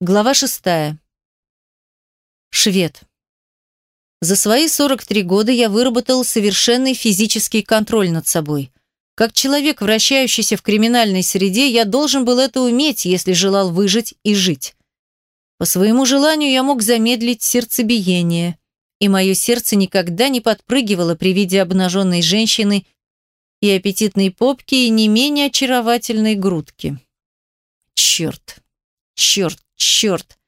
Глава шестая. Швед. За свои 43 года я выработал совершенный физический контроль над собой. Как человек, вращающийся в криминальной среде, я должен был это уметь, если желал выжить и жить. По своему желанию я мог замедлить сердцебиение, и мое сердце никогда не подпрыгивало при виде обнаженной женщины и аппетитной попки, и не менее очаровательной грудки. Черт, черт, черт.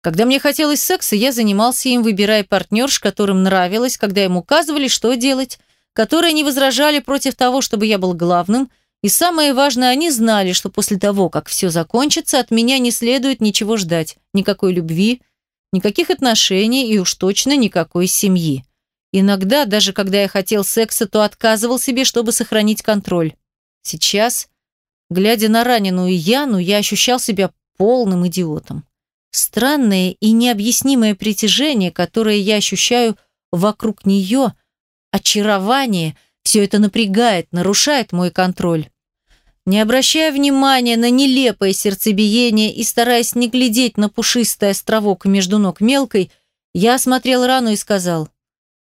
Когда мне хотелось секса, я занимался им, выбирая партнерш, которым нравилось, когда им указывали, что делать, которые не возражали против того, чтобы я был главным, и самое важное, они знали, что после того, как все закончится, от меня не следует ничего ждать, никакой любви, никаких отношений и уж точно никакой семьи. Иногда, даже когда я хотел секса, то отказывал себе, чтобы сохранить контроль. Сейчас Глядя на раненую Яну, я ощущал себя полным идиотом. Странное и необъяснимое притяжение, которое я ощущаю вокруг нее, очарование, все это напрягает, нарушает мой контроль. Не обращая внимания на нелепое сердцебиение и стараясь не глядеть на пушистый островок между ног мелкой, я осмотрел рану и сказал,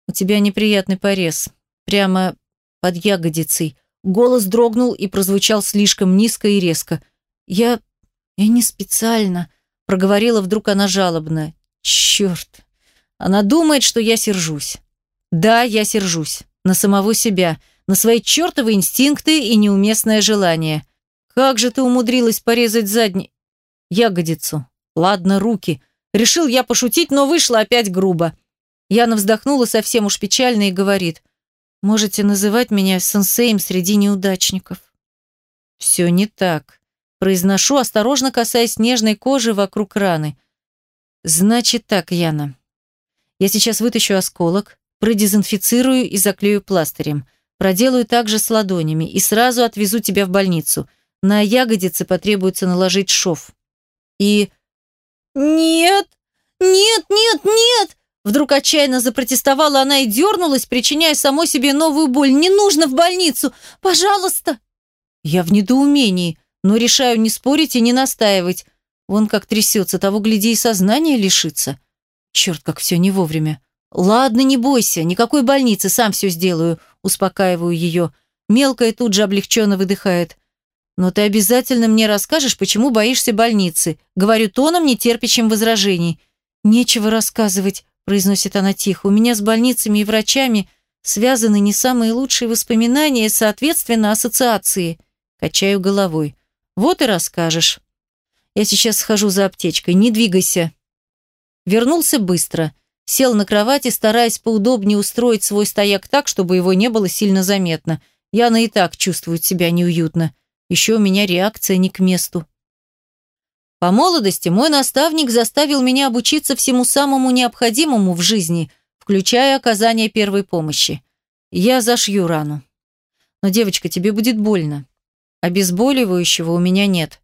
«У тебя неприятный порез, прямо под ягодицей. Голос дрогнул и прозвучал слишком низко и резко. «Я... я не специально», — проговорила вдруг она жалобно. «Черт! Она думает, что я сержусь». «Да, я сержусь. На самого себя, на свои чертовы инстинкты и неуместное желание. Как же ты умудрилась порезать задний... ягодицу? Ладно, руки. Решил я пошутить, но вышло опять грубо». Яна вздохнула совсем уж печально и говорит. Можете называть меня сенсеем среди неудачников. Все не так. Произношу, осторожно касаясь нежной кожи вокруг раны. Значит так, Яна. Я сейчас вытащу осколок, продезинфицирую и заклею пластырем. Проделаю также с ладонями и сразу отвезу тебя в больницу. На ягодицы потребуется наложить шов. И... Нет! Нет, нет, нет! Вдруг отчаянно запротестовала она и дернулась, причиняя самой себе новую боль. «Не нужно в больницу! Пожалуйста!» Я в недоумении, но решаю не спорить и не настаивать. Вон как трясется, того гляди и сознание лишится. Черт, как все не вовремя. «Ладно, не бойся, никакой больницы, сам все сделаю», успокаиваю ее. Мелкая тут же облегченно выдыхает. «Но ты обязательно мне расскажешь, почему боишься больницы», говорю тоном, не терпящим возражений. «Нечего рассказывать», произносит она тихо. У меня с больницами и врачами связаны не самые лучшие воспоминания, соответственно, ассоциации. Качаю головой. Вот и расскажешь. Я сейчас схожу за аптечкой, не двигайся. Вернулся быстро. Сел на кровати, стараясь поудобнее устроить свой стояк так, чтобы его не было сильно заметно. Яна и так чувствует себя неуютно. Еще у меня реакция не к месту. По молодости мой наставник заставил меня обучиться всему самому необходимому в жизни, включая оказание первой помощи. Я зашью рану. Но, девочка, тебе будет больно. Обезболивающего у меня нет.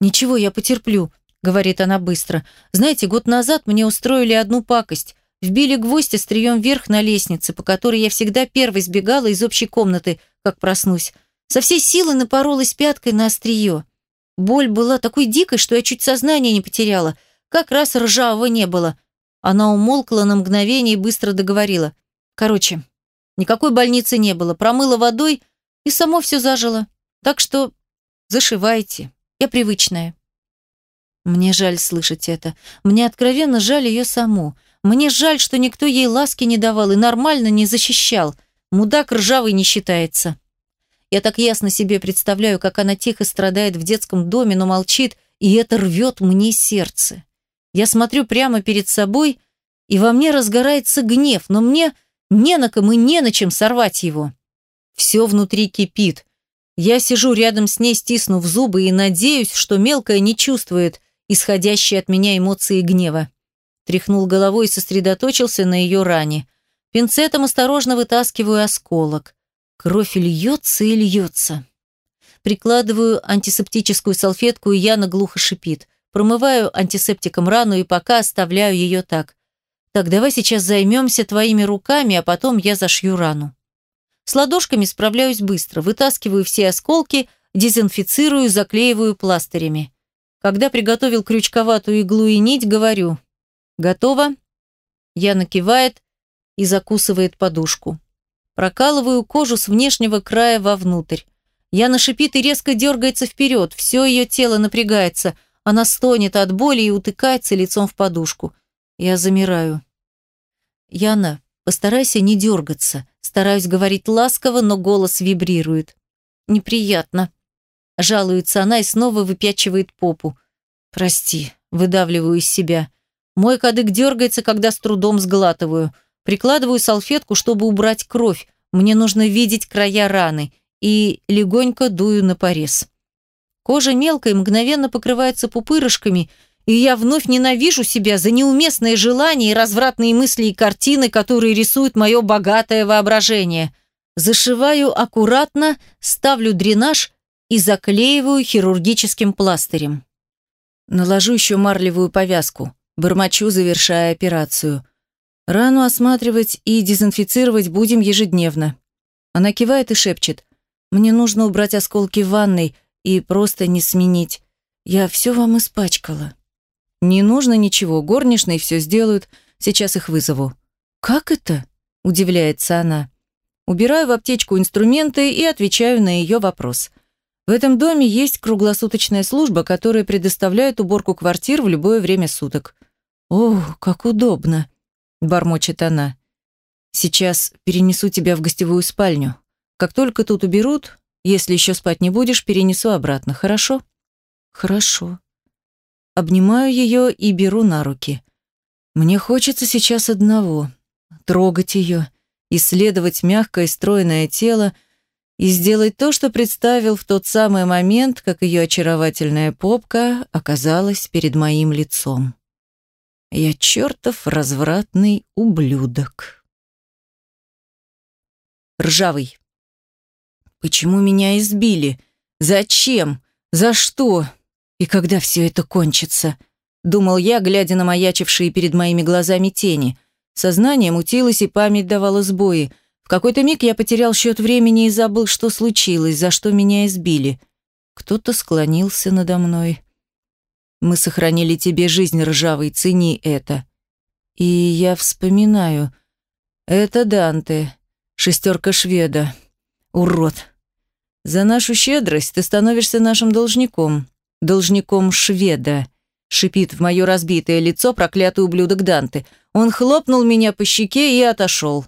Ничего, я потерплю, говорит она быстро. Знаете, год назад мне устроили одну пакость. Вбили гвоздь острием вверх на лестнице, по которой я всегда первой сбегала из общей комнаты, как проснусь. Со всей силы напоролась пяткой на острие. Боль была такой дикой, что я чуть сознание не потеряла. Как раз ржавого не было. Она умолкла на мгновение и быстро договорила. Короче, никакой больницы не было. Промыла водой и само все зажило. Так что зашивайте. Я привычная. Мне жаль слышать это. Мне откровенно жаль ее саму. Мне жаль, что никто ей ласки не давал и нормально не защищал. Мудак ржавый не считается. Я так ясно себе представляю, как она тихо страдает в детском доме, но молчит, и это рвет мне сердце. Я смотрю прямо перед собой, и во мне разгорается гнев, но мне не на ком и не на чем сорвать его. Все внутри кипит. Я сижу рядом с ней, стиснув зубы, и надеюсь, что мелкая не чувствует исходящие от меня эмоции гнева. Тряхнул головой и сосредоточился на ее ране. Пинцетом осторожно вытаскиваю осколок. Кровь льется и льется. Прикладываю антисептическую салфетку, и Яна глухо шипит. Промываю антисептиком рану и пока оставляю ее так. Так, давай сейчас займемся твоими руками, а потом я зашью рану. С ладошками справляюсь быстро, вытаскиваю все осколки, дезинфицирую, заклеиваю пластырями. Когда приготовил крючковатую иглу и нить, говорю «Готово?» Яна кивает и закусывает подушку. Прокалываю кожу с внешнего края вовнутрь. Яна шипит и резко дергается вперед, все ее тело напрягается. Она стонет от боли и утыкается лицом в подушку. Я замираю. «Яна, постарайся не дергаться». Стараюсь говорить ласково, но голос вибрирует. «Неприятно». Жалуется она и снова выпячивает попу. «Прости», выдавливаю из себя. Мой кадык дергается, когда с трудом сглатываю. Прикладываю салфетку, чтобы убрать кровь. Мне нужно видеть края раны. И легонько дую на порез. Кожа мелкая мгновенно покрывается пупырышками, и я вновь ненавижу себя за неуместные желания и развратные мысли и картины, которые рисует мое богатое воображение. Зашиваю аккуратно, ставлю дренаж и заклеиваю хирургическим пластырем. Наложу еще марлевую повязку. Бормочу, завершая операцию. Рану осматривать и дезинфицировать будем ежедневно. Она кивает и шепчет. Мне нужно убрать осколки в ванной и просто не сменить. Я все вам испачкала. Не нужно ничего, горничные все сделают. Сейчас их вызову. Как это? Удивляется она. Убираю в аптечку инструменты и отвечаю на ее вопрос. В этом доме есть круглосуточная служба, которая предоставляет уборку квартир в любое время суток. «О, как удобно!» – бормочет она. «Сейчас перенесу тебя в гостевую спальню. Как только тут уберут, если еще спать не будешь, перенесу обратно, хорошо?» «Хорошо». Обнимаю ее и беру на руки. Мне хочется сейчас одного – трогать ее, исследовать мягкое стройное тело и сделать то, что представил в тот самый момент, как ее очаровательная попка оказалась перед моим лицом. Я чертов развратный ублюдок. Ржавый. Почему меня избили? Зачем? За что? И когда все это кончится? Думал я, глядя на маячившие перед моими глазами тени. Сознание мутилось, и память давала сбои. В какой-то миг я потерял счет времени и забыл, что случилось, за что меня избили. Кто-то склонился надо мной. Мы сохранили тебе жизнь, ржавый, цени это. И я вспоминаю. Это Данте, шестерка шведа. Урод. За нашу щедрость ты становишься нашим должником. Должником шведа. Шипит в мое разбитое лицо проклятый ублюдок Данте. Он хлопнул меня по щеке и отошел.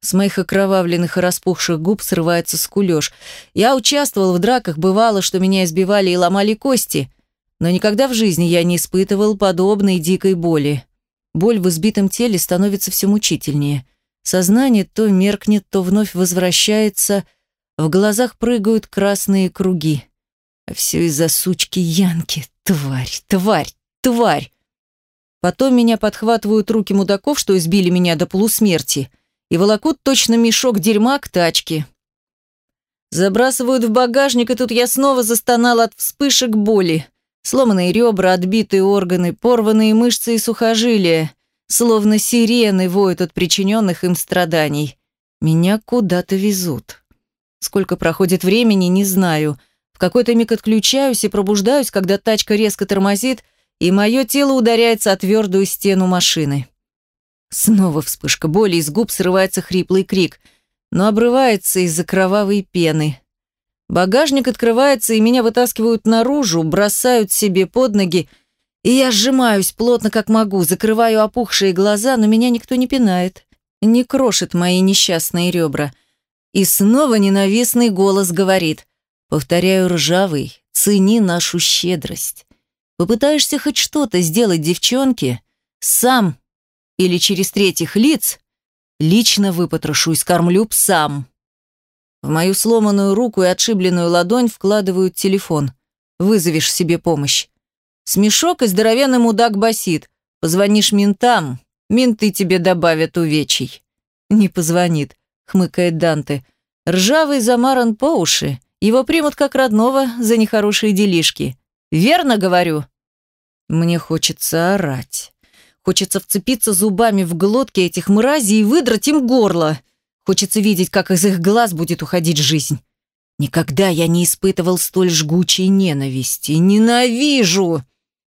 С моих окровавленных и распухших губ срывается скулеж. Я участвовал в драках, бывало, что меня избивали и ломали кости – но никогда в жизни я не испытывал подобной дикой боли. Боль в избитом теле становится все мучительнее. Сознание то меркнет, то вновь возвращается, в глазах прыгают красные круги. А все из-за сучки Янки. Тварь, тварь, тварь! Потом меня подхватывают руки мудаков, что избили меня до полусмерти, и волокут точно мешок дерьма к тачке. Забрасывают в багажник, и тут я снова застонал от вспышек боли. Сломанные ребра, отбитые органы, порванные мышцы и сухожилия, словно сирены воют от причиненных им страданий. Меня куда-то везут. Сколько проходит времени, не знаю. В какой-то миг отключаюсь и пробуждаюсь, когда тачка резко тормозит, и мое тело ударяется о твердую стену машины. Снова вспышка боли, из губ срывается хриплый крик, но обрывается из-за кровавой пены. Багажник открывается, и меня вытаскивают наружу, бросают себе под ноги, и я сжимаюсь плотно, как могу, закрываю опухшие глаза, но меня никто не пинает, не крошит мои несчастные ребра. И снова ненавистный голос говорит, повторяю, ржавый, цени нашу щедрость. Попытаешься хоть что-то сделать девчонке, сам или через третьих лиц, лично выпотрошу и скормлю псам. В мою сломанную руку и отшибленную ладонь вкладывают телефон. Вызовешь себе помощь. Смешок и здоровенный мудак басит. Позвонишь ментам, менты тебе добавят увечий. Не позвонит, хмыкает Данте. Ржавый замаран по уши. Его примут как родного за нехорошие делишки. Верно говорю? Мне хочется орать. Хочется вцепиться зубами в глотки этих мразей и выдрать им горло. Хочется видеть, как из их глаз будет уходить жизнь. Никогда я не испытывал столь жгучей ненависти. Ненавижу!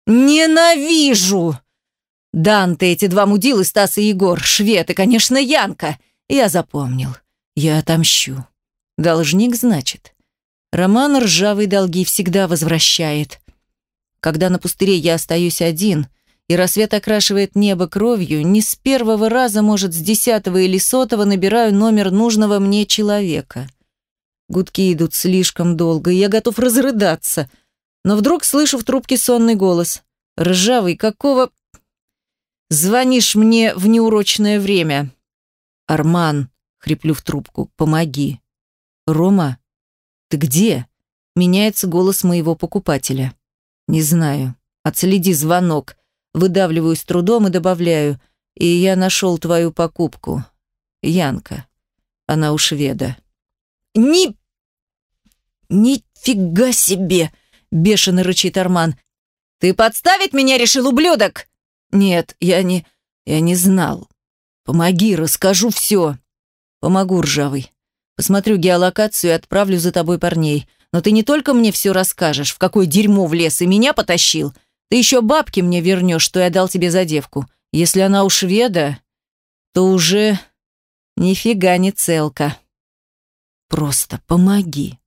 Ненавижу! Данте, эти два мудилы, Стас и Егор, швед и, конечно, Янка. Я запомнил. Я отомщу. Должник, значит. Роман ржавые долги всегда возвращает. Когда на пустыре я остаюсь один, и рассвет окрашивает небо кровью, не с первого раза, может, с десятого или сотого набираю номер нужного мне человека. Гудки идут слишком долго, и я готов разрыдаться. Но вдруг слышу в трубке сонный голос. «Ржавый, какого...» «Звонишь мне в неурочное время». «Арман», — хриплю в трубку, — «помоги». «Рома, ты где?» — меняется голос моего покупателя. «Не знаю. Отследи звонок». Выдавливаю с трудом и добавляю. «И я нашел твою покупку. Янка. Она у шведа». «Ни... нифига себе!» — бешено рычит Арман. «Ты подставить меня решил, ублюдок?» «Нет, я не... я не знал. Помоги, расскажу все». «Помогу, ржавый. Посмотрю геолокацию и отправлю за тобой парней. Но ты не только мне все расскажешь, в какое дерьмо влез и меня потащил. Ты еще бабки мне вернешь, что я дал тебе за девку. Если она у шведа, то уже нифига не целка. Просто помоги.